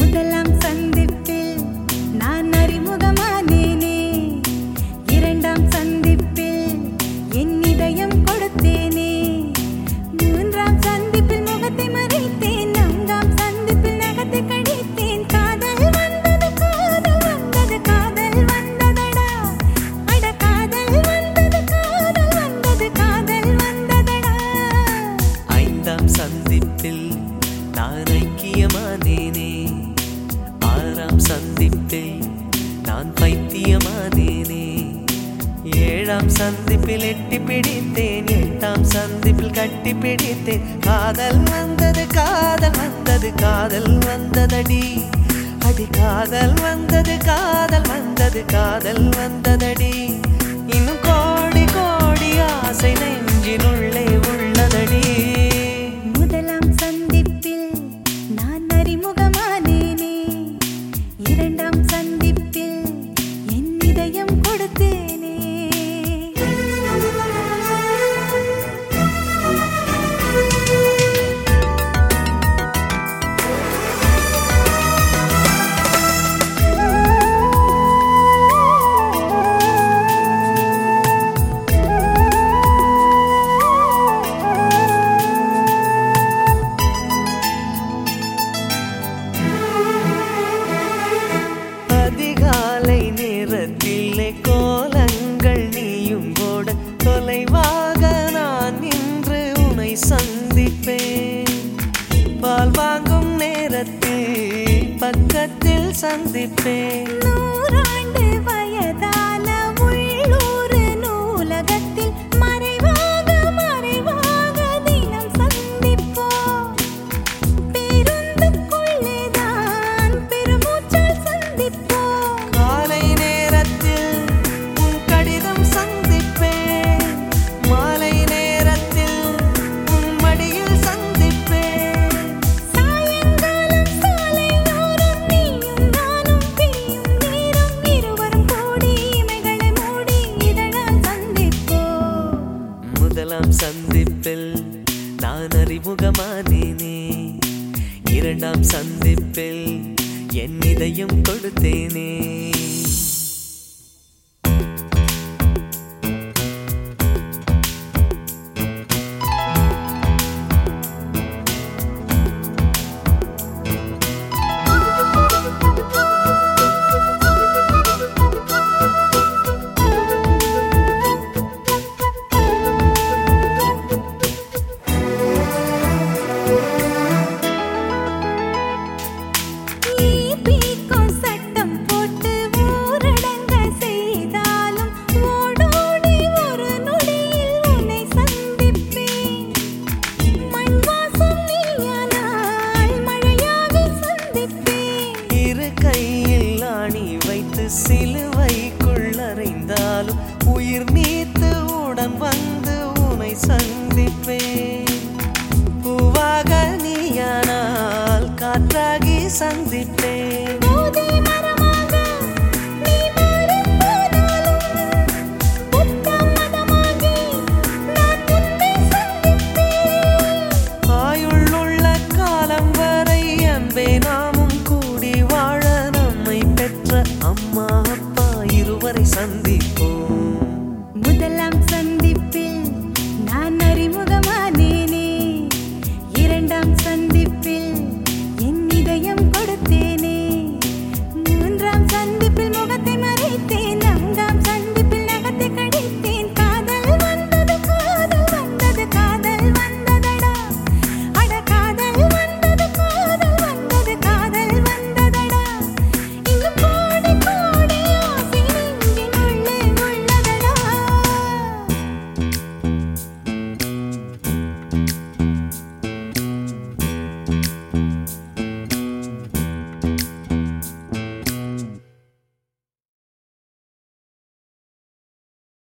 முதலாம் சந்திப்பில் நான் அறிமுகமானேனே. இரண்டாம் சந்திப்பில் என் இதயம் கொடுத்தேனே. மூன்றாம் சந்திப்பில் முகத்தை மறைத்தேன். நான்காம் சந்திப்பில் நகத்தை கழித்தேன் காதல் வந்தது காதல் வந்தது காதல் வந்ததடா. அட காதல் வந்தது காதல் வந்தது காதல் வந்ததடா. சந்திப்பில் நான் ஐக்கியமானேனே. ஏழாம் சந்திப்பில் எட்டி பிடித்தேன். எட்டாம் சந்திப்பில் கட்டி பிடித்தேன். காதல் வந்தது காதல் வந்தது காதல் வந்ததடி. அடி காதல் வந்தது காதல் வந்தது காதல் வந்ததடி. உலகத்தில் சந்திப்பேன். முதலாம் சந்திப்பில் நான் அறிமுகமானேனே. இரண்டாம் சந்திப்பில் என் இதயம் கொடுத்தேனே. வந்தாலும் உயிர் நீத்து உடன் வந்து உனை சந்திப்பேன். பூவாக நீயானால் காற்றாகி சந்திப்பேன்.